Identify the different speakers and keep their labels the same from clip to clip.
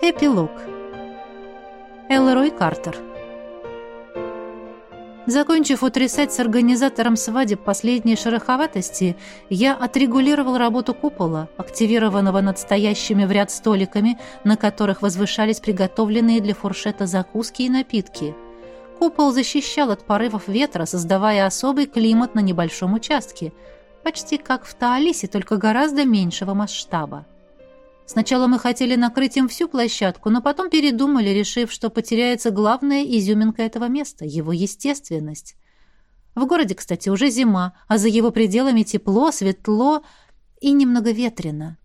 Speaker 1: Эпилог. Элрой Картер. Закончив утрясать с организатором свадеб последние шероховатости, я отрегулировал работу купола, активированного над стоящими в ряд столиками, на которых возвышались приготовленные для фуршета закуски и напитки. Купол защищал от порывов ветра, создавая особый климат на небольшом участке, почти как в Таалисе, только гораздо меньшего масштаба. Сначала мы хотели накрыть им всю площадку, но потом передумали, решив, что потеряется главная изюминка этого места — его естественность. В городе, кстати, уже зима, а за его пределами тепло, светло и немного ветрено.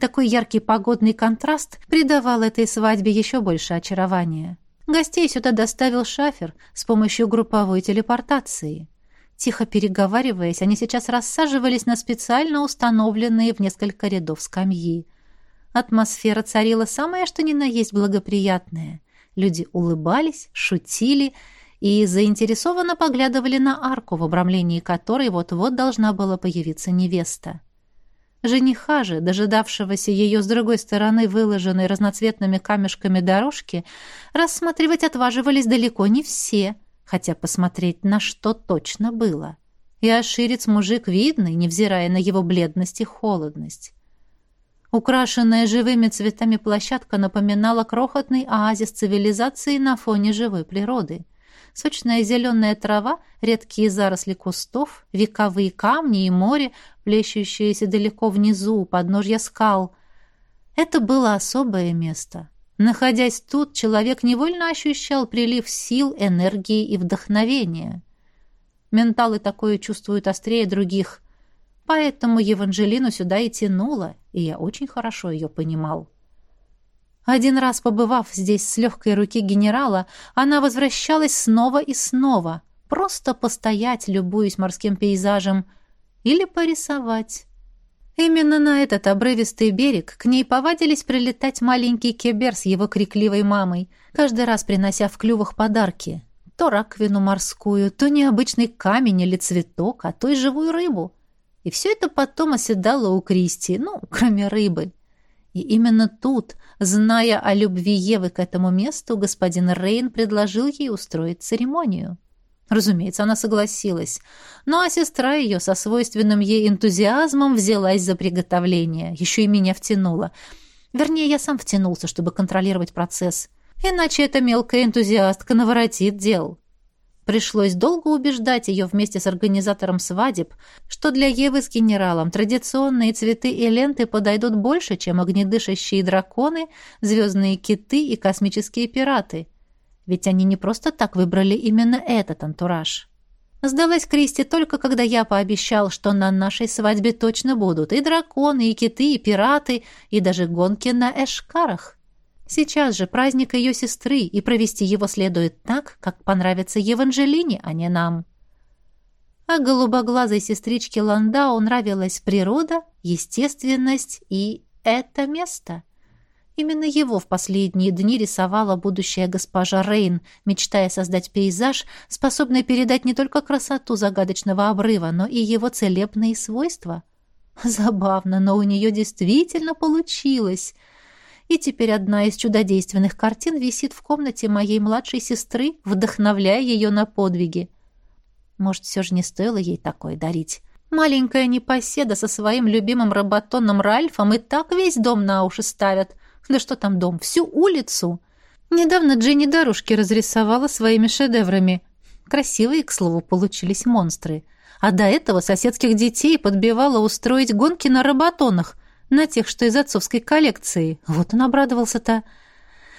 Speaker 1: Такой яркий погодный контраст придавал этой свадьбе еще больше очарования. Гостей сюда доставил шафер с помощью групповой телепортации. Тихо переговариваясь, они сейчас рассаживались на специально установленные в несколько рядов скамьи. Атмосфера царила самая что ни на есть благоприятная. Люди улыбались, шутили и заинтересованно поглядывали на арку, в обрамлении которой вот-вот должна была появиться невеста. Жениха же, дожидавшегося ее с другой стороны выложенной разноцветными камешками дорожки, рассматривать отваживались далеко не все, хотя посмотреть на что точно было. И оширец мужик видный, невзирая на его бледность и холодность. Украшенная живыми цветами площадка напоминала крохотный оазис цивилизации на фоне живой природы. Сочная зеленая трава, редкие заросли кустов, вековые камни и море, плещущиеся далеко внизу, у подножья скал. Это было особое место. Находясь тут, человек невольно ощущал прилив сил, энергии и вдохновения. Менталы такое чувствуют острее других – Поэтому Еванжелину сюда и тянуло, и я очень хорошо ее понимал. Один раз побывав здесь с легкой руки генерала, она возвращалась снова и снова, просто постоять, любуясь морским пейзажем, или порисовать. Именно на этот обрывистый берег к ней повадились прилетать маленький кебер с его крикливой мамой, каждый раз принося в клювах подарки. То раковину морскую, то необычный камень или цветок, а то и живую рыбу. И все это потом оседало у Кристи, ну, кроме рыбы. И именно тут, зная о любви Евы к этому месту, господин Рейн предложил ей устроить церемонию. Разумеется, она согласилась. Ну а сестра ее со свойственным ей энтузиазмом взялась за приготовление. Еще и меня втянула. Вернее, я сам втянулся, чтобы контролировать процесс. Иначе эта мелкая энтузиастка наворотит дел. Пришлось долго убеждать ее вместе с организатором свадеб, что для Евы с генералом традиционные цветы и ленты подойдут больше, чем огнедышащие драконы, звездные киты и космические пираты. Ведь они не просто так выбрали именно этот антураж. Сдалась Кристи только когда я пообещал, что на нашей свадьбе точно будут и драконы, и киты, и пираты, и даже гонки на эшкарах. Сейчас же праздник ее сестры, и провести его следует так, как понравится Еванжелине, а не нам. А голубоглазой сестричке Ландау нравилась природа, естественность и это место. Именно его в последние дни рисовала будущая госпожа Рейн, мечтая создать пейзаж, способный передать не только красоту загадочного обрыва, но и его целебные свойства. Забавно, но у нее действительно получилось — и теперь одна из чудодейственных картин висит в комнате моей младшей сестры, вдохновляя ее на подвиги. Может, все же не стоило ей такое дарить. Маленькая непоседа со своим любимым роботоном Ральфом и так весь дом на уши ставят. Да что там дом, всю улицу. Недавно Дженни дорожки разрисовала своими шедеврами. Красивые, к слову, получились монстры. А до этого соседских детей подбивала устроить гонки на роботонах – на тех, что из отцовской коллекции. Вот он обрадовался-то.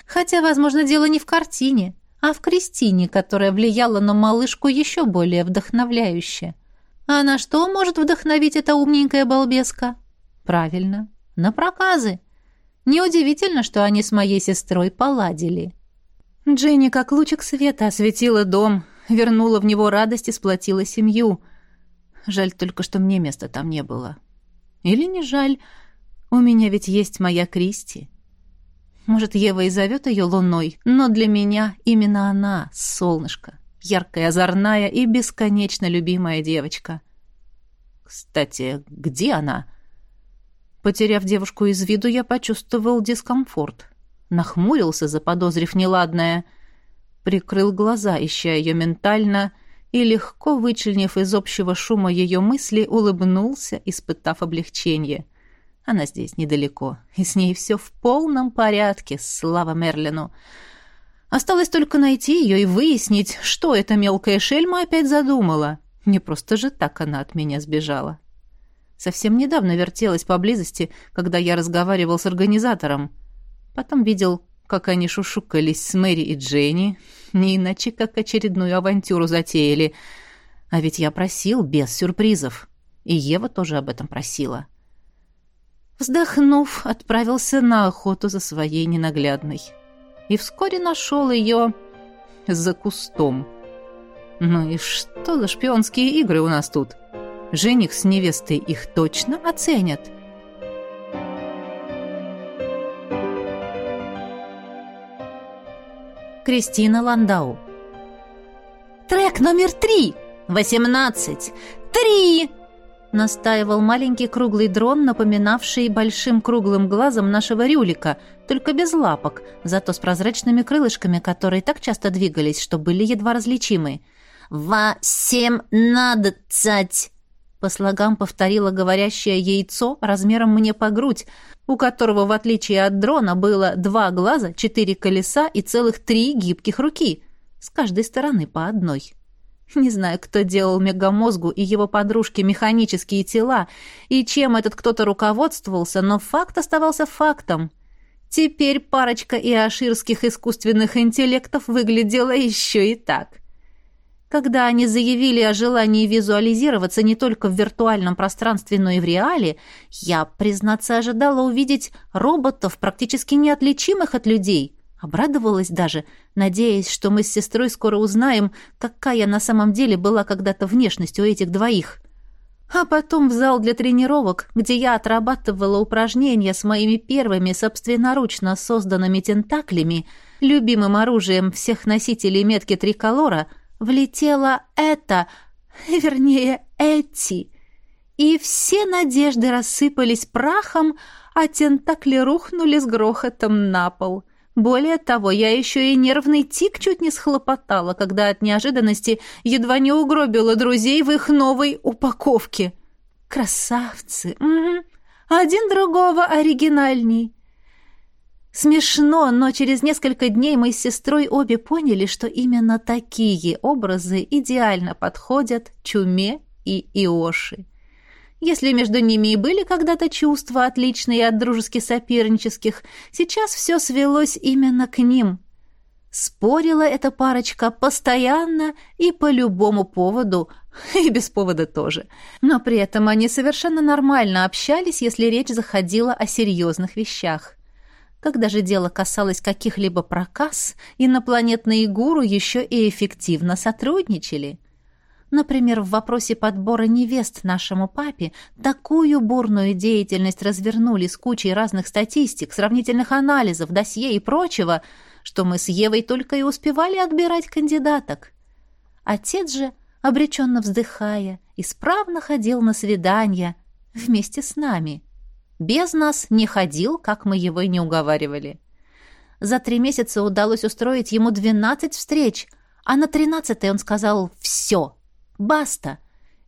Speaker 1: Хотя, возможно, дело не в картине, а в Кристине, которая влияла на малышку еще более вдохновляюще. А на что может вдохновить эта умненькая балбеска? Правильно, на проказы. Неудивительно, что они с моей сестрой поладили. Дженни, как лучик света, осветила дом, вернула в него радость и сплотила семью. Жаль только, что мне места там не было. Или не жаль, у меня ведь есть моя Кристи. Может, Ева и зовет ее луной, но для меня именно она — солнышко, яркая, озорная и бесконечно любимая девочка. Кстати, где она? Потеряв девушку из виду, я почувствовал дискомфорт. нахмурился, заподозрив неладное, прикрыл глаза, ища ее ментально, и, легко вычленив из общего шума ее мысли, улыбнулся, испытав облегчение. Она здесь недалеко, и с ней все в полном порядке, слава Мерлину. Осталось только найти ее и выяснить, что эта мелкая шельма опять задумала. Не просто же так она от меня сбежала. Совсем недавно вертелась поблизости, когда я разговаривал с организатором. Потом видел, как они шушукались с Мэри и Дженни, не иначе, как очередную авантюру затеяли. А ведь я просил без сюрпризов. И Ева тоже об этом просила. Вздохнув, отправился на охоту за своей ненаглядной. И вскоре нашел ее за кустом. Ну и что за шпионские игры у нас тут? — Жених с невестой их точно оценят. Кристина Ландау «Трек номер три! Восемнадцать! Три!» Настаивал маленький круглый дрон, напоминавший большим круглым глазом нашего рюлика, только без лапок, зато с прозрачными крылышками, которые так часто двигались, что были едва различимы. «Восемнадцать!» По слогам повторила говорящее яйцо размером мне по грудь, у которого, в отличие от дрона, было два глаза, четыре колеса и целых три гибких руки, с каждой стороны по одной. Не знаю, кто делал мегамозгу и его подружки механические тела, и чем этот кто-то руководствовался, но факт оставался фактом. Теперь парочка иоширских искусственных интеллектов выглядела еще и так. Когда они заявили о желании визуализироваться не только в виртуальном пространстве, но и в реале, я, признаться, ожидала увидеть роботов, практически неотличимых от людей. Обрадовалась даже, надеясь, что мы с сестрой скоро узнаем, какая на самом деле была когда-то внешность у этих двоих. А потом в зал для тренировок, где я отрабатывала упражнения с моими первыми собственноручно созданными тентаклями, любимым оружием всех носителей метки триколора — влетело это, вернее, эти, и все надежды рассыпались прахом, а тентакли рухнули с грохотом на пол. Более того, я еще и нервный тик чуть не схлопотала, когда от неожиданности едва не угробила друзей в их новой упаковке. Красавцы! Угу. Один другого оригинальней. Смешно, но через несколько дней мы с сестрой обе поняли, что именно такие образы идеально подходят Чуме и Иоши. Если между ними и были когда-то чувства, отличные от дружески сопернических, сейчас все свелось именно к ним. Спорила эта парочка постоянно и по любому поводу, и без повода тоже. Но при этом они совершенно нормально общались, если речь заходила о серьезных вещах. Когда же дело касалось каких-либо проказ, инопланетные гуру еще и эффективно сотрудничали. Например, в вопросе подбора невест нашему папе такую бурную деятельность развернули с кучей разных статистик, сравнительных анализов, досье и прочего, что мы с Евой только и успевали отбирать кандидаток. Отец же, обреченно вздыхая, исправно ходил на свидания вместе с нами — без нас не ходил, как мы его и не уговаривали. За три месяца удалось устроить ему двенадцать встреч, а на тринадцатой он сказал «все, баста»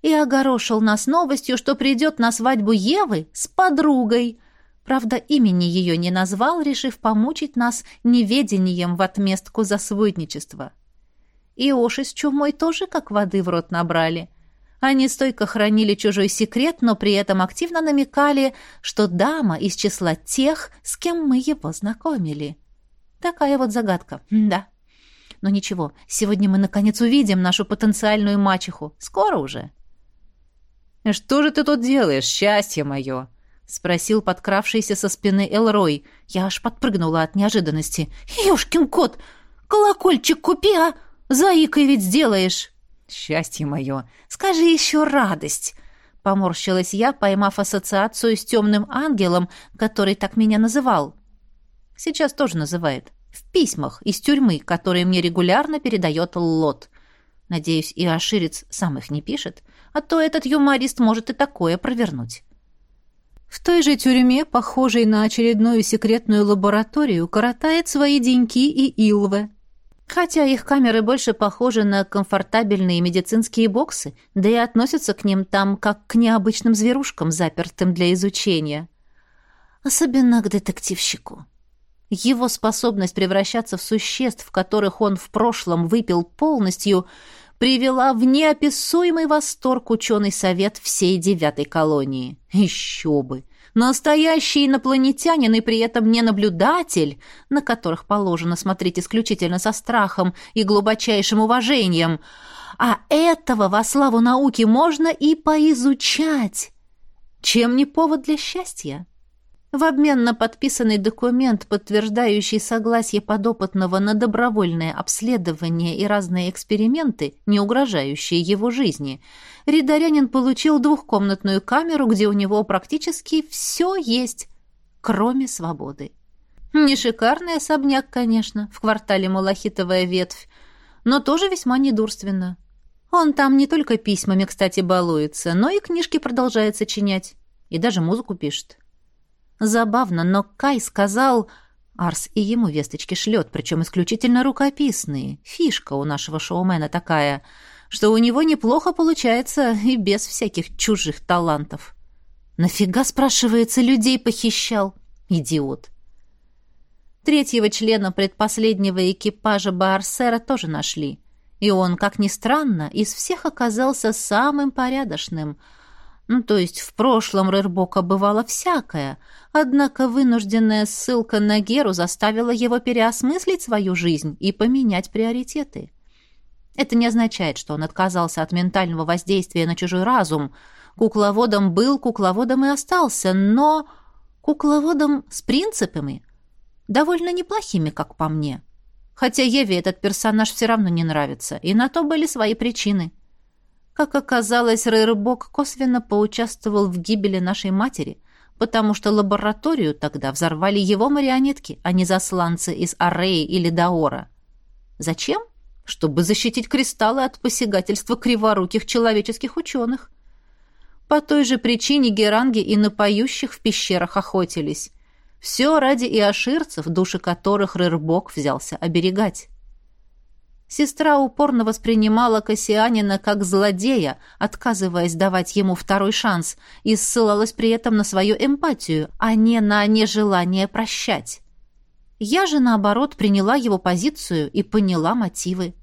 Speaker 1: и огорошил нас новостью, что придет на свадьбу Евы с подругой. Правда, имени ее не назвал, решив помучить нас неведением в отместку за сводничество. И Оши с чумой тоже как воды в рот набрали — они стойко хранили чужой секрет, но при этом активно намекали, что дама из числа тех, с кем мы его знакомили. Такая вот загадка, да. Но ничего, сегодня мы наконец увидим нашу потенциальную мачеху. Скоро уже.
Speaker 2: «Что же ты тут делаешь, счастье мое?» — спросил подкравшийся со спины Элрой.
Speaker 1: Я аж подпрыгнула от неожиданности. «Ёшкин кот! Колокольчик купи, а! Заикой ведь сделаешь!»
Speaker 2: Счастье мое!
Speaker 1: Скажи еще радость!» Поморщилась я, поймав ассоциацию с темным ангелом, который так меня называл. Сейчас тоже называет. В письмах из тюрьмы, которые мне регулярно передает Лот. Надеюсь, и Аширец сам их не пишет, а то этот юморист может и такое провернуть. В той же тюрьме, похожей на очередную секретную лабораторию, коротает свои деньки и Илве. Хотя их камеры больше похожи на комфортабельные медицинские боксы, да и относятся к ним там как к необычным зверушкам, запертым для изучения. Особенно к детективщику. Его способность превращаться в существ, которых он в прошлом выпил полностью, привела в неописуемый восторг ученый совет всей девятой колонии. Еще бы! Настоящий инопланетянин и при этом не наблюдатель, на которых положено смотреть исключительно со страхом и глубочайшим уважением. А этого во славу науки можно и поизучать. Чем не повод для счастья? В обмен на подписанный документ, подтверждающий согласие подопытного на добровольное обследование и разные эксперименты, не угрожающие его жизни, Ридарянин получил двухкомнатную камеру, где у него практически все есть, кроме свободы. Не шикарный особняк, конечно, в квартале Малахитовая ветвь, но тоже весьма недурственно. Он там не только письмами, кстати, балуется, но и книжки продолжает сочинять, и даже музыку пишет. Забавно, но Кай сказал... Арс и ему весточки шлет, причем исключительно рукописные. Фишка у нашего шоумена такая, что у него неплохо получается и без всяких чужих талантов. Нафига, спрашивается, людей похищал? Идиот. Третьего члена предпоследнего экипажа Баарсера тоже нашли. И он, как ни странно, из всех оказался самым порядочным — ну, то есть в прошлом Рырбока бывало всякое, однако вынужденная ссылка на Геру заставила его переосмыслить свою жизнь и поменять приоритеты. Это не означает, что он отказался от ментального воздействия на чужой разум. Кукловодом был, кукловодом и остался, но кукловодом с принципами, довольно неплохими, как по мне. Хотя Еве этот персонаж все равно не нравится, и на то были свои причины. Как оказалось, Рейрбок косвенно поучаствовал в гибели нашей матери, потому что лабораторию тогда взорвали его марионетки, а не засланцы из Ареи или Даора. Зачем? Чтобы защитить кристаллы от посягательства криворуких человеческих ученых. По той же причине геранги и на поющих в пещерах охотились. Все ради иоширцев, души которых Рырбок взялся оберегать. Сестра упорно воспринимала Кассианина как злодея, отказываясь давать ему второй шанс, и ссылалась при этом на свою эмпатию, а не на нежелание прощать. Я же, наоборот, приняла его позицию и поняла мотивы.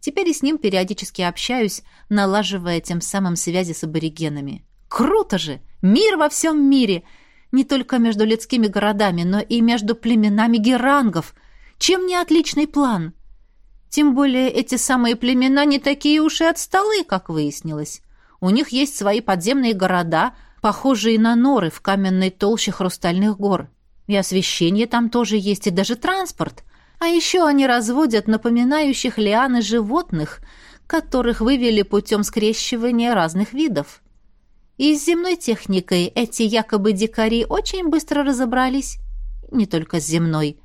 Speaker 1: Теперь и с ним периодически общаюсь, налаживая тем самым связи с аборигенами. Круто же! Мир во всем мире! Не только между людскими городами, но и между племенами герангов. Чем не отличный план?» Тем более эти самые племена не такие уж и отсталые, как выяснилось. У них есть свои подземные города, похожие на норы в каменной толще хрустальных гор. И освещение там тоже есть, и даже транспорт. А еще они разводят напоминающих лианы животных, которых вывели путем скрещивания разных видов. И с земной техникой эти якобы дикари очень быстро разобрались. Не только с земной.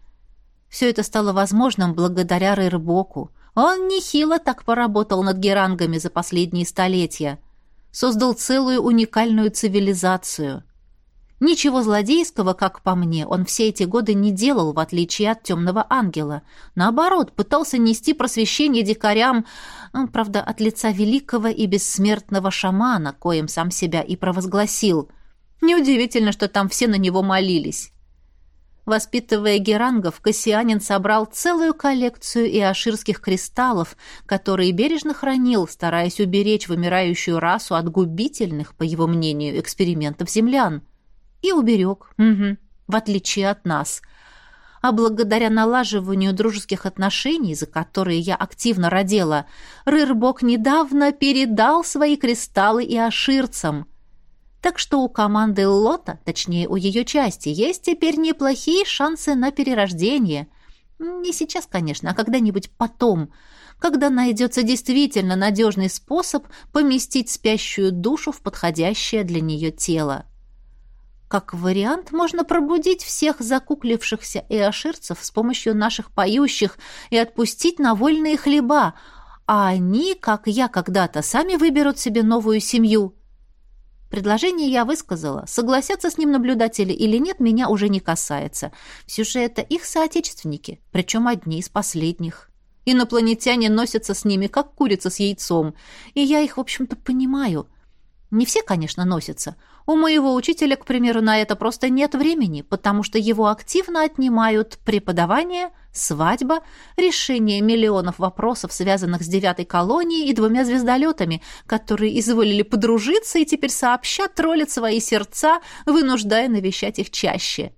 Speaker 1: Все это стало возможным благодаря Рырбоку. Он нехило так поработал над герангами за последние столетия. Создал целую уникальную цивилизацию. Ничего злодейского, как по мне, он все эти годы не делал, в отличие от темного ангела. Наоборот, пытался нести просвещение дикарям, правда, от лица великого и бессмертного шамана, коим сам себя и провозгласил. Неудивительно, что там все на него молились. Воспитывая герангов, Кассианин собрал целую коллекцию иоширских кристаллов, которые бережно хранил, стараясь уберечь вымирающую расу от губительных, по его мнению, экспериментов землян. И уберег, угу, в отличие от нас. А благодаря налаживанию дружеских отношений, за которые я активно родила, Рырбок недавно передал свои кристаллы иоширцам – так что у команды Лота, точнее, у ее части, есть теперь неплохие шансы на перерождение. Не сейчас, конечно, а когда-нибудь потом, когда найдется действительно надежный способ поместить спящую душу в подходящее для нее тело. Как вариант, можно пробудить всех закуклившихся эоширцев с помощью наших поющих и отпустить на вольные хлеба, а они, как я когда-то, сами выберут себе новую семью – Предложение я высказала. Согласятся с ним наблюдатели или нет, меня уже не касается. Все же это их соотечественники, причем одни из последних. Инопланетяне носятся с ними, как курица с яйцом. И я их, в общем-то, понимаю. Не все, конечно, носятся. У моего учителя, к примеру, на это просто нет времени, потому что его активно отнимают преподавание, свадьба, решение миллионов вопросов, связанных с девятой колонией и двумя звездолетами, которые изволили подружиться и теперь сообща троллят свои сердца, вынуждая навещать их чаще.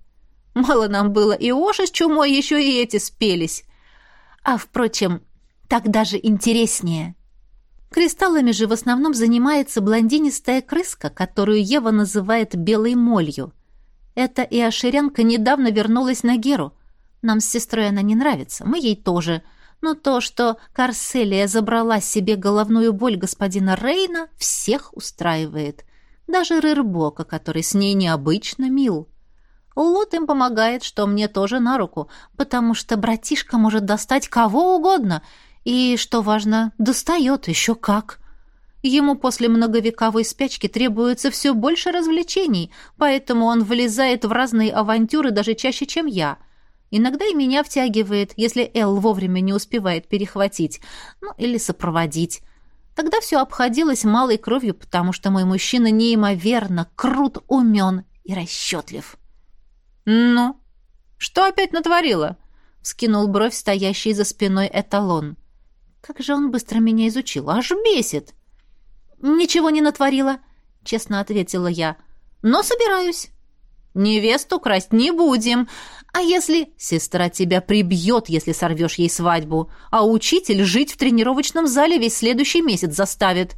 Speaker 1: Мало нам было и Оши с чумой, еще и эти спелись. А, впрочем, так даже интереснее. Кристаллами же в основном занимается блондинистая крыска, которую Ева называет белой молью. Эта иоширянка недавно вернулась на Геру. Нам с сестрой она не нравится, мы ей тоже. Но то, что Карселия забрала себе головную боль господина Рейна, всех устраивает. Даже Рырбока, который с ней необычно мил. Лот им помогает, что мне тоже на руку, потому что братишка может достать кого угодно — и, что важно, достает еще как. Ему после многовековой спячки требуется все больше развлечений, поэтому он влезает в разные авантюры даже чаще, чем я. Иногда и меня втягивает, если Эл вовремя не успевает перехватить, ну или сопроводить. Тогда все обходилось малой кровью, потому что мой мужчина неимоверно крут, умен и расчетлив.
Speaker 2: «Ну, что опять натворила?» — вскинул бровь стоящий за спиной эталон.
Speaker 1: Как же он быстро меня изучил, аж бесит. Ничего не натворила, честно ответила я. Но собираюсь.
Speaker 2: Невесту красть не будем.
Speaker 1: А если
Speaker 2: сестра тебя прибьет, если сорвешь ей свадьбу, а учитель жить в тренировочном зале весь следующий месяц заставит?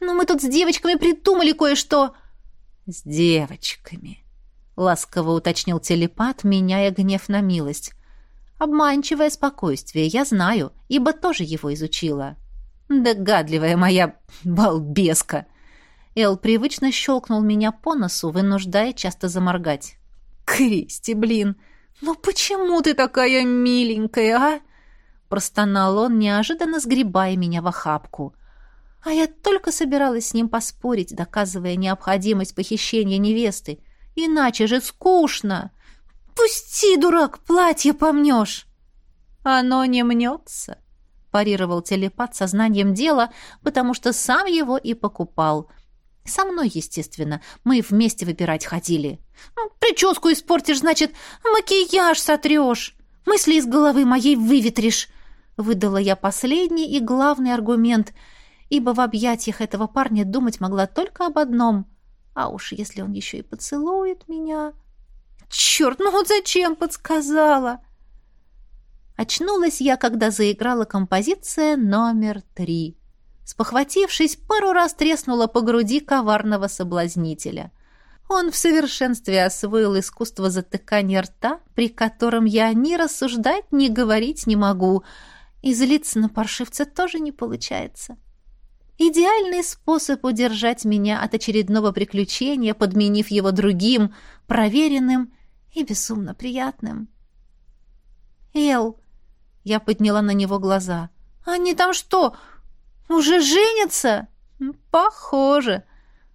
Speaker 1: Ну мы тут с девочками придумали кое-что.
Speaker 2: С девочками, ласково уточнил телепат, меняя гнев на милость. Обманчивое спокойствие, я знаю, ибо тоже его изучила. Догадливая моя балбеска. Эл привычно щелкнул меня по носу, вынуждая часто заморгать.
Speaker 1: «Кристи, блин, ну почему ты такая миленькая, а?» Простонал он, неожиданно сгребая меня в охапку. А я только собиралась с ним поспорить, доказывая необходимость похищения невесты. Иначе же скучно. «Пусти, дурак, платье помнешь!»
Speaker 2: «Оно не мнется», — парировал телепат сознанием дела, потому что сам его и покупал. Со мной, естественно, мы вместе выбирать ходили.
Speaker 1: «Ну, «Прическу испортишь, значит, макияж сотрешь, мысли из головы моей выветришь», — выдала я последний и главный аргумент, ибо в объятиях этого парня думать могла только об одном. А уж если он еще и поцелует меня... Черт, ну вот зачем подсказала? Очнулась я, когда заиграла композиция номер три. Спохватившись, пару раз треснула по груди коварного соблазнителя. Он в совершенстве освоил искусство затыкания рта, при котором я ни рассуждать, ни говорить не могу, и злиться на паршивца тоже не получается. Идеальный способ удержать меня от очередного приключения, подменив его другим, проверенным и безумно приятным. «Эл!» — я подняла на него глаза. «Они там что, уже женятся?»
Speaker 2: «Похоже!»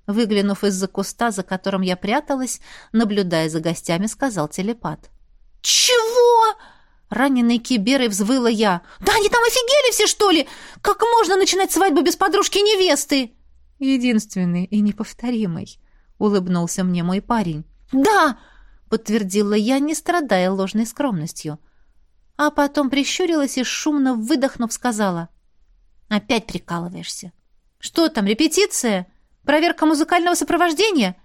Speaker 2: Выглянув из-за куста, за которым я пряталась, наблюдая за гостями, сказал телепат.
Speaker 1: «Чего?» Раненой киберой взвыла я. «Да они там офигели все, что ли? Как можно начинать свадьбу без подружки-невесты?»
Speaker 2: «Единственный и неповторимый», — улыбнулся мне мой парень.
Speaker 1: «Да!»
Speaker 2: — подтвердила я, не страдая ложной скромностью. А потом прищурилась и, шумно выдохнув, сказала. «Опять прикалываешься. Что там, репетиция? Проверка музыкального сопровождения?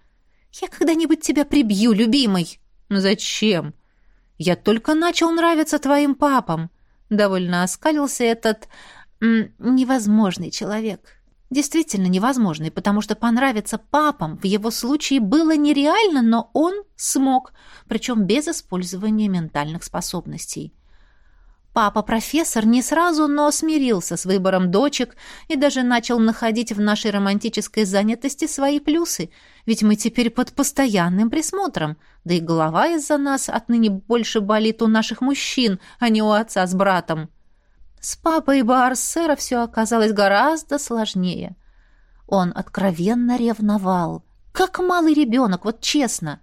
Speaker 2: Я когда-нибудь тебя прибью, любимый». «Ну зачем? Я только начал нравиться твоим папам». Довольно оскалился этот м, невозможный человек действительно невозможный, потому что понравиться папам в его случае было нереально, но он смог, причем без использования ментальных способностей. Папа-профессор не сразу, но смирился с выбором дочек и даже начал находить в нашей романтической занятости свои плюсы, ведь мы теперь под постоянным присмотром, да и голова из-за нас отныне больше болит у наших мужчин, а не у отца с братом. С папой Барсера все оказалось гораздо сложнее. Он откровенно ревновал. Как малый ребенок, вот честно.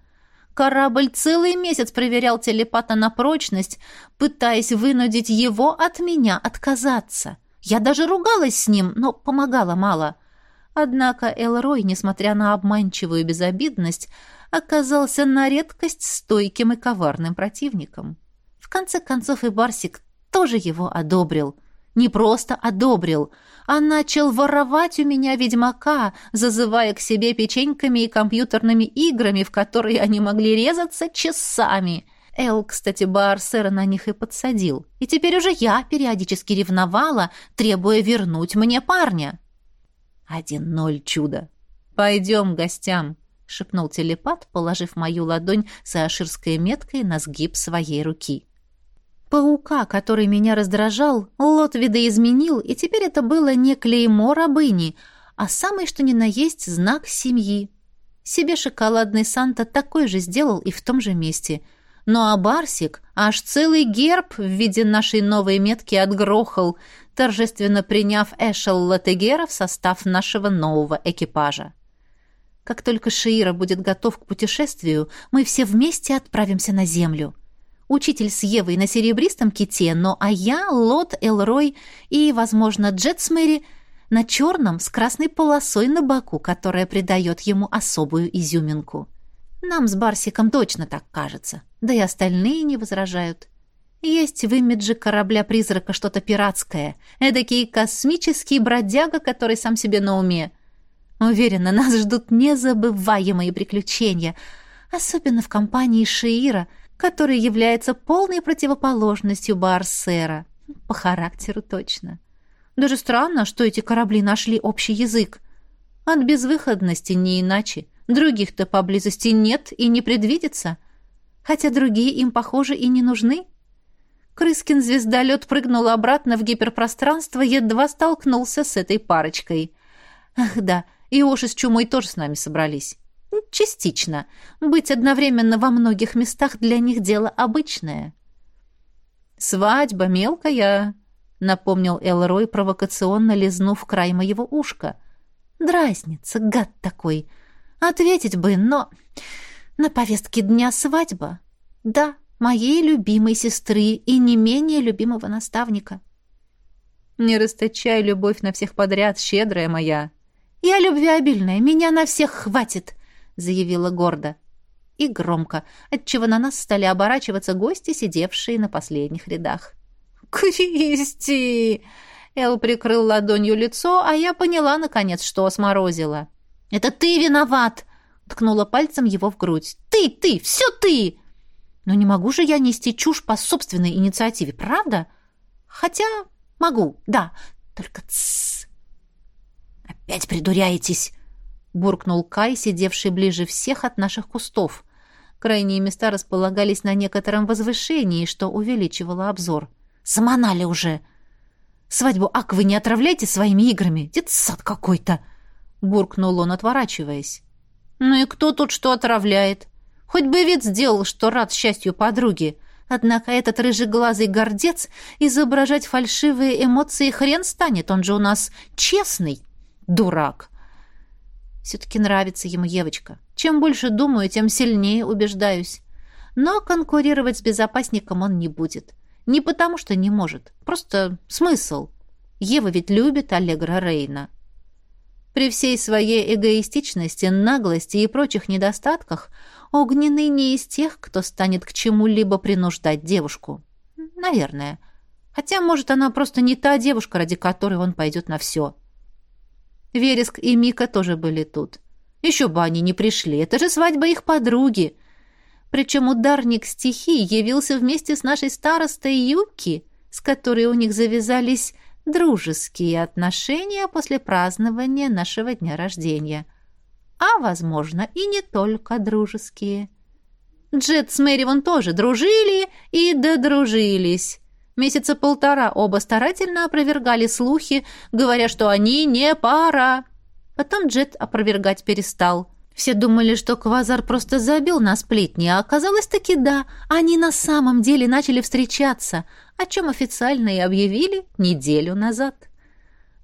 Speaker 2: Корабль целый месяц проверял телепата на прочность, пытаясь вынудить его от меня отказаться. Я даже ругалась с ним, но помогала мало. Однако Элрой, несмотря на обманчивую безобидность, оказался на редкость стойким и коварным противником. В конце концов и Барсик тоже его одобрил. Не просто одобрил, а начал воровать у меня ведьмака, зазывая к себе печеньками и компьютерными играми, в которые они могли резаться часами. Эл, кстати, Барсера на них и подсадил. И теперь уже я периодически ревновала, требуя вернуть мне парня. Один ноль чудо. Пойдем гостям, шепнул телепат, положив мою ладонь с аширской меткой на сгиб своей руки. Паука, который меня раздражал, Лот видоизменил, и теперь это было не клеймо рабыни, а самый что ни на есть знак семьи. Себе шоколадный Санта такой же сделал и в том же месте. Ну а Барсик аж целый герб в виде нашей новой метки отгрохал, торжественно приняв Эшел Латегера в состав нашего нового экипажа. Как только Шиира будет готов к путешествию, мы все вместе отправимся на землю — Учитель с Евой на серебристом ките, но а я, Лот, Элрой и, возможно, Джетсмери на черном с красной полосой на боку, которая придает ему особую изюминку. Нам с Барсиком точно так кажется, да и остальные не возражают. Есть в имидже корабля-призрака что-то пиратское, эдакий космический бродяга, который сам себе на уме. Уверена, нас ждут незабываемые приключения, особенно в компании Шиира — который является полной противоположностью Барсера. По характеру точно. Даже странно, что эти корабли нашли общий язык. От безвыходности не иначе. Других-то поблизости нет и не предвидится. Хотя другие им, похоже, и не нужны. Крыскин звездолет прыгнул обратно в гиперпространство, едва столкнулся с этой парочкой. Ах да, и Оши с Чумой тоже с нами собрались. Частично. Быть одновременно во многих местах для них дело обычное. «Свадьба мелкая», — напомнил Элрой, провокационно лизнув край моего ушка. «Дразнится, гад такой. Ответить бы, но на повестке дня свадьба. Да, моей любимой сестры и не менее любимого наставника». «Не расточай любовь на всех подряд, щедрая моя». «Я любвеобильная, меня на всех хватит», заявила гордо. И громко, отчего на нас стали оборачиваться гости, сидевшие на последних рядах. «Кристи!» Эл прикрыл ладонью лицо, а я поняла, наконец, что сморозила. «Это ты виноват!» — ткнула пальцем его в грудь. «Ты, ты, все ты!» «Но не могу же я нести чушь по собственной инициативе, правда? Хотя могу, да, только тссс!» «Опять придуряетесь!» Буркнул Кай, сидевший ближе всех от наших кустов. Крайние места располагались на некотором возвышении, что увеличивало обзор. «Заманали уже!» «Свадьбу Аквы не отравляйте своими играми! Детсад какой-то!» — буркнул он, отворачиваясь. «Ну и кто тут что отравляет? Хоть бы вид сделал, что рад счастью подруги. Однако этот рыжеглазый гордец изображать фальшивые эмоции хрен станет, он же у нас честный дурак!» Все-таки нравится ему Евочка. Чем больше думаю, тем сильнее убеждаюсь. Но конкурировать с безопасником он не будет. Не потому, что не может. Просто смысл. Ева ведь любит Аллегра Рейна. При всей своей эгоистичности, наглости и прочих недостатках Огненный не из тех, кто станет к чему-либо принуждать девушку. Наверное. Хотя, может, она просто не та девушка, ради которой он пойдет на все. — Вереск и Мика тоже были тут. Еще бы они не пришли, это же свадьба их подруги. Причем ударник стихий явился вместе с нашей старостой Юки, с которой у них завязались дружеские отношения после празднования нашего дня рождения. А, возможно, и не только дружеские. Джет с Мэри тоже дружили и додружились. Месяца полтора оба старательно опровергали слухи, говоря, что они не пара. Потом Джет опровергать перестал. Все думали, что Квазар просто забил на сплетни, а оказалось таки да, они на самом деле начали встречаться, о чем официально и объявили неделю назад.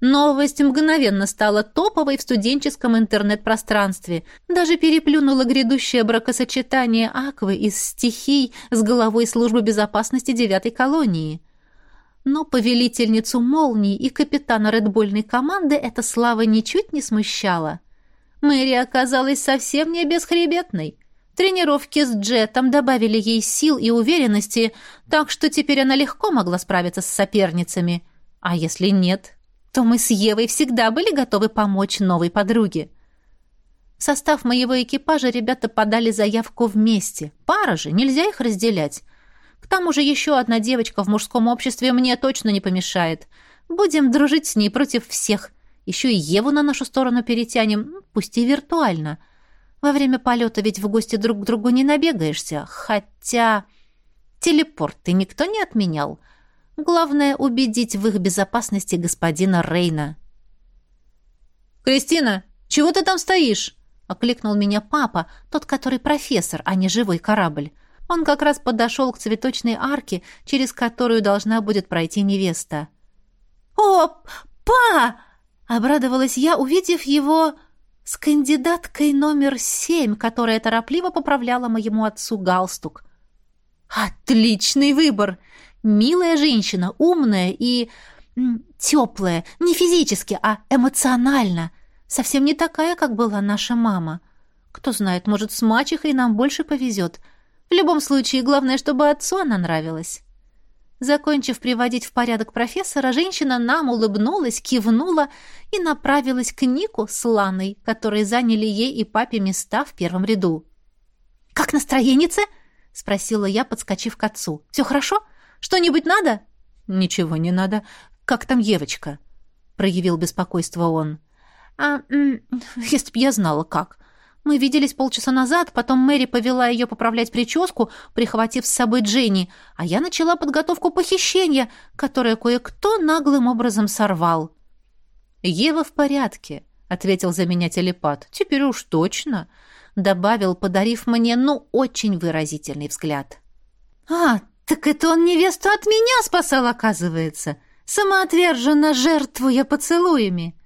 Speaker 1: Новость мгновенно стала топовой в студенческом интернет-пространстве. Даже переплюнула грядущее бракосочетание Аквы из стихий с головой службы безопасности девятой колонии. Но повелительницу молний и капитана редбольной команды эта слава ничуть не смущала. Мэри оказалась совсем не бесхребетной. Тренировки с Джетом добавили ей сил и уверенности, так что теперь она легко могла справиться с соперницами. А если нет, то мы с Евой всегда были готовы помочь новой подруге. В состав моего экипажа ребята подали заявку вместе. Пара же, нельзя их разделять. К тому же еще одна девочка в мужском обществе мне точно не помешает. Будем дружить с ней против всех. Еще и Еву на нашу сторону перетянем, пусть и виртуально. Во время полета ведь в гости друг к другу не набегаешься. Хотя телепорт ты никто не отменял. — Главное — убедить в их безопасности господина Рейна.
Speaker 2: «Кристина, чего ты там стоишь?» — окликнул меня папа, тот, который профессор, а не живой корабль. Он как раз подошел к цветочной арке, через которую должна будет пройти невеста. «О, па!» — обрадовалась я, увидев его с кандидаткой номер семь, которая торопливо поправляла моему отцу галстук. «Отличный выбор! Милая женщина, умная и... теплая. Не физически, а эмоционально. Совсем не такая, как была наша мама. Кто знает, может, с мачехой нам больше повезет. В любом случае, главное, чтобы отцу она нравилась. Закончив приводить в порядок профессора, женщина нам улыбнулась, кивнула и направилась к Нику с Ланой, которые заняли ей и папе места в первом ряду. «Как настроенице?» — спросила я, подскочив к отцу. «Все хорошо?» Что-нибудь надо?»
Speaker 1: «Ничего не надо. Как там Евочка?» — проявил беспокойство он.
Speaker 2: «А, если б я знала, как. Мы виделись полчаса назад, потом Мэри повела ее поправлять прическу, прихватив с собой Дженни, а я начала подготовку похищения, которое кое-кто наглым образом сорвал».
Speaker 1: «Ева в порядке», — ответил за меня телепат. «Теперь уж точно», — добавил, подарив мне, ну, очень выразительный взгляд.
Speaker 2: «А, «Так это он невесту от меня спасал, оказывается, самоотверженно жертвуя поцелуями».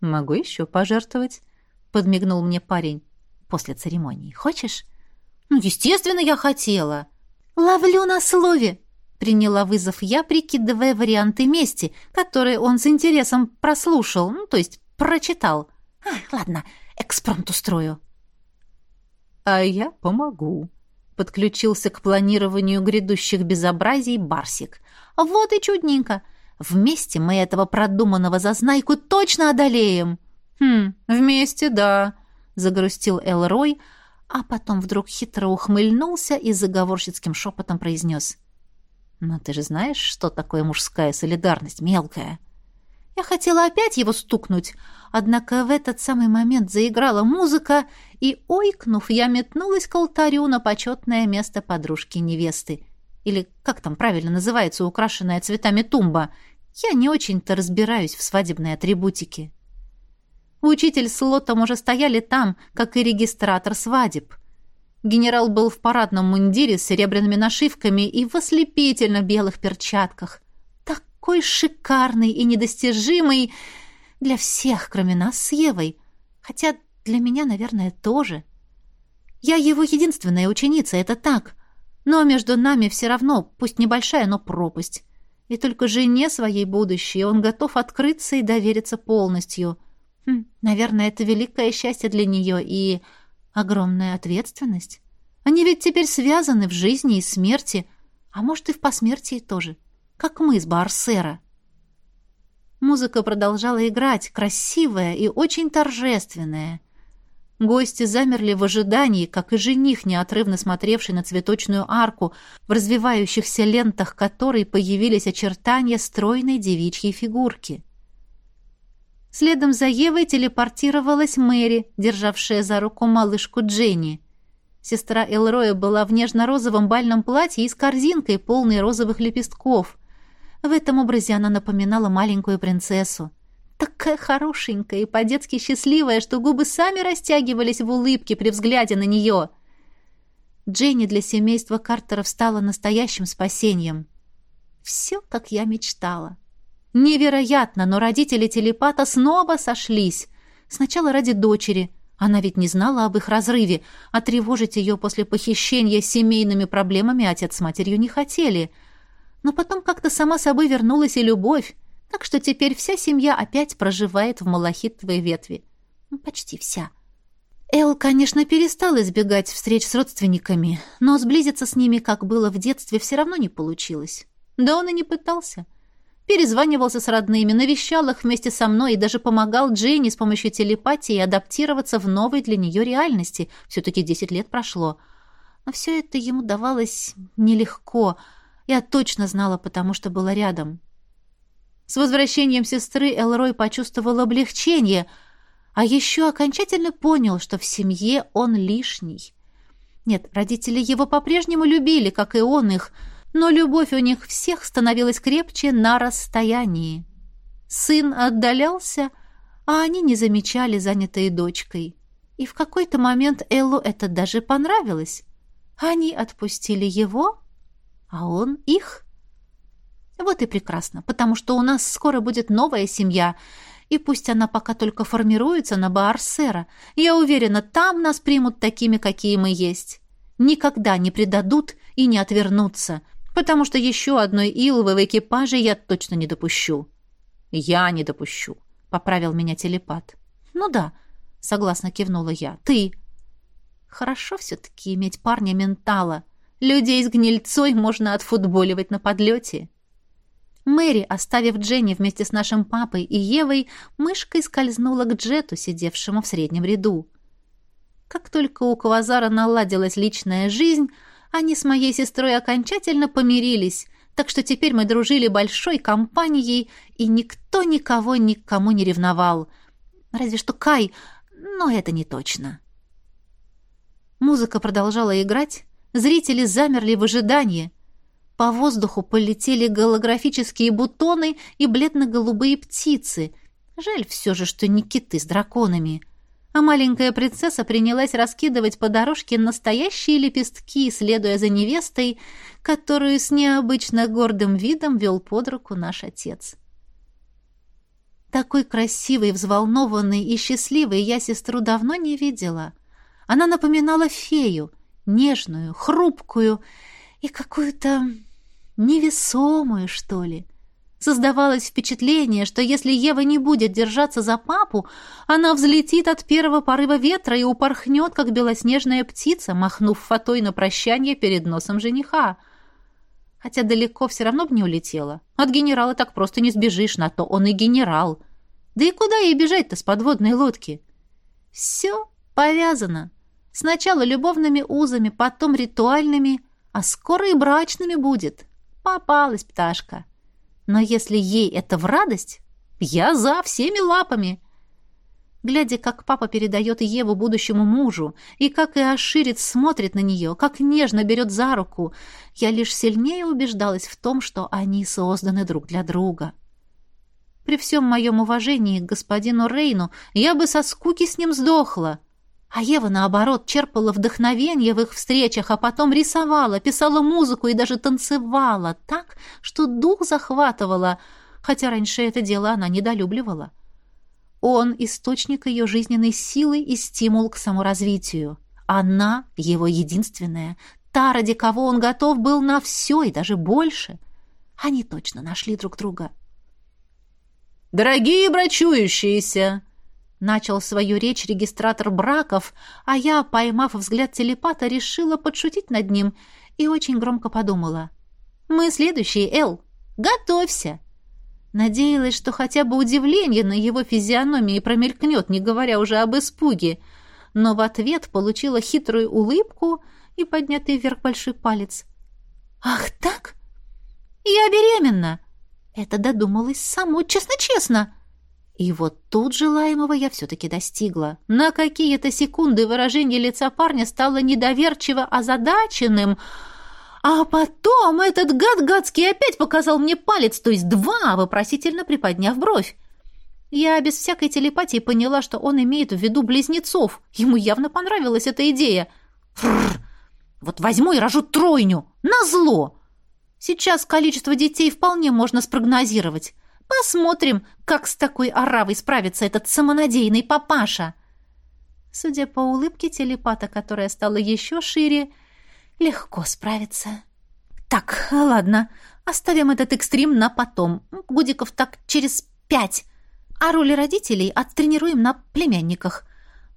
Speaker 1: «Могу еще пожертвовать», — подмигнул мне парень.
Speaker 2: «После церемонии. Хочешь?» «Ну, естественно, я хотела». «Ловлю на слове», — приняла вызов я, прикидывая варианты мести, которые он с интересом прослушал, ну, то есть прочитал. А, «Ладно, экспромт устрою».
Speaker 1: «А я помогу», Подключился к планированию грядущих безобразий Барсик.
Speaker 2: «Вот и чудненько! Вместе мы этого продуманного зазнайку точно одолеем!»
Speaker 1: «Хм, вместе, да», — загрустил Элрой,
Speaker 2: а потом вдруг хитро ухмыльнулся и заговорщицким шепотом произнес.
Speaker 1: «Но ты же знаешь, что такое мужская солидарность, мелкая?»
Speaker 2: Я хотела опять его стукнуть, однако в этот самый момент заиграла музыка, и, ойкнув, я метнулась к алтарю на почетное место подружки-невесты. Или как там правильно называется украшенная цветами тумба? Я не очень-то разбираюсь в свадебной атрибутике. Учитель с Лотом уже стояли там, как и регистратор свадеб. Генерал был в парадном мундире с серебряными нашивками и в ослепительно белых перчатках такой шикарный и недостижимый для всех, кроме нас с Евой. Хотя для меня, наверное, тоже. Я его единственная ученица, это так. Но между нами все равно, пусть небольшая, но пропасть. И только жене своей будущей он готов открыться и довериться полностью. Хм, наверное, это великое счастье для нее и огромная ответственность. Они ведь теперь связаны в жизни и смерти, а может и в посмертии тоже как мы с Барсера. Музыка продолжала играть, красивая и очень торжественная. Гости замерли в ожидании, как и жених, неотрывно смотревший на цветочную арку, в развивающихся лентах которой появились очертания стройной девичьей фигурки. Следом за Евой телепортировалась Мэри, державшая за руку малышку Дженни. Сестра Элроя была в нежно-розовом бальном платье и с корзинкой, полной розовых лепестков. В этом образе она напоминала маленькую принцессу. Такая хорошенькая и по-детски счастливая, что губы сами растягивались в улыбке при взгляде на нее. Дженни для семейства Картеров стала настоящим спасением. Все, как я мечтала.
Speaker 1: Невероятно, но родители телепата снова сошлись. Сначала ради дочери. Она ведь не знала об их разрыве, а тревожить ее после похищения семейными проблемами отец с матерью не хотели. Но потом как-то сама собой вернулась и любовь, так что теперь вся семья опять проживает в малахитовой ветви. Ну, почти вся. Эл, конечно, перестал избегать встреч с родственниками, но сблизиться с ними, как было в детстве, все равно не получилось. Да он и не пытался. Перезванивался с родными, навещал их вместе со мной и даже помогал Дженни с помощью телепатии адаптироваться в новой для нее реальности. Все-таки десять лет прошло. Но все это ему давалось нелегко. Я точно знала, потому что была рядом. С возвращением сестры Элрой почувствовал облегчение — а еще окончательно понял, что в семье он лишний. Нет, родители его по-прежнему любили, как и он их, но любовь у них всех становилась крепче на расстоянии. Сын отдалялся, а они не замечали занятой дочкой. И в какой-то момент Эллу это даже понравилось. Они отпустили его, а он их. Вот и прекрасно, потому что у нас скоро будет новая семья, и пусть она пока только формируется на Баарсера, я уверена, там нас примут такими, какие мы есть. Никогда не предадут и не отвернутся, потому что еще одной Илвы в экипаже я точно не допущу». «Я не допущу», — поправил меня телепат. «Ну да», — согласно кивнула я. «Ты». «Хорошо все-таки иметь парня ментала. Людей с гнильцой можно отфутболивать на подлете». Мэри, оставив Дженни вместе с нашим папой и Евой, мышкой скользнула к Джету, сидевшему в среднем ряду. Как только у Квазара наладилась личная жизнь, они с моей сестрой окончательно помирились, так что теперь мы дружили большой компанией, и никто никого никому не ревновал. Разве что Кай, но это не точно. Музыка продолжала играть, зрители замерли в ожидании. По воздуху полетели голографические бутоны и бледно-голубые птицы. Жаль все же, что не киты с драконами. А маленькая принцесса принялась раскидывать по дорожке настоящие лепестки, следуя за невестой, которую с необычно гордым видом вел под руку наш отец. Такой красивой, взволнованной и счастливой я сестру давно не видела. Она напоминала фею, нежную, хрупкую и какую-то невесомую, что ли. Создавалось впечатление, что если Ева не будет держаться за папу, она взлетит от первого порыва ветра и упорхнет, как белоснежная птица, махнув фатой на прощание перед носом жениха. Хотя далеко все равно бы не улетела. От генерала так просто не сбежишь, на то он и генерал. Да и куда ей бежать-то с подводной лодки? Все повязано. Сначала любовными узами, потом ритуальными, а скоро и брачными будет. Попалась пташка. Но если ей это в радость, я за всеми лапами. Глядя, как папа передает Еву будущему мужу, и как Иоширец смотрит на нее, как нежно берет за руку, я лишь сильнее убеждалась в том, что они созданы друг для друга. При всем моем уважении к господину Рейну я бы со скуки с ним сдохла. А Ева, наоборот, черпала вдохновение в их встречах, а потом рисовала, писала музыку и даже танцевала так, что дух захватывала, хотя раньше это дело она недолюбливала. Он — источник ее жизненной силы и стимул к саморазвитию. Она — его единственная, та, ради кого он готов был на все и даже больше. Они точно нашли друг друга.
Speaker 3: «Дорогие брачующиеся!»
Speaker 1: Начал свою речь регистратор браков, а я, поймав взгляд телепата, решила подшутить над ним и очень громко подумала. «Мы следующие, Эл. Готовься!» Надеялась, что хотя бы удивление на его физиономии промелькнет, не говоря уже об испуге, но в ответ получила хитрую улыбку и поднятый вверх большой палец. «Ах так? Я беременна!» Это додумалась само, честно-честно. И вот тут желаемого я все-таки достигла. На какие-то секунды выражение лица парня стало недоверчиво озадаченным, а потом этот гад гадский опять показал мне палец, то есть два, вопросительно приподняв бровь. Я без всякой телепатии поняла, что он имеет в виду близнецов. Ему явно понравилась эта идея. Фррр, вот возьму и рожу тройню. Назло! Сейчас количество детей вполне можно спрогнозировать.
Speaker 2: Посмотрим, как с такой оравой справится этот самонадеянный папаша. Судя по улыбке телепата, которая стала еще шире, легко справиться. Так, ладно, оставим этот экстрим на потом. Годиков так через пять. А роли родителей оттренируем на племянниках.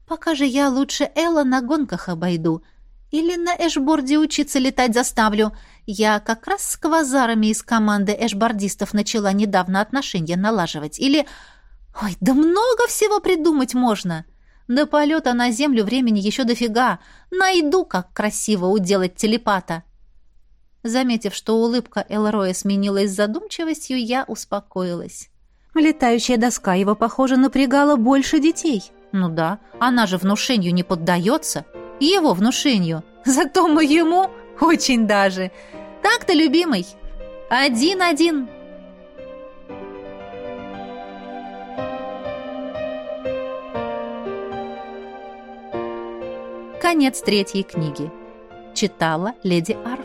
Speaker 2: Пока же я лучше Элла на гонках обойду. Или на эшборде учиться летать заставлю. Я как раз с квазарами из команды эшбордистов начала недавно отношения налаживать. Или... Ой, да много всего придумать можно. До полета на землю времени еще дофига. Найду, как красиво уделать телепата. Заметив, что улыбка Элроя сменилась задумчивостью, я успокоилась. Летающая доска его, похоже, напрягала больше детей. Ну да, она же внушению не поддается. Его внушению. Зато моему очень даже. Так-то, любимый. Один-один. Конец третьей книги. Читала леди Ар.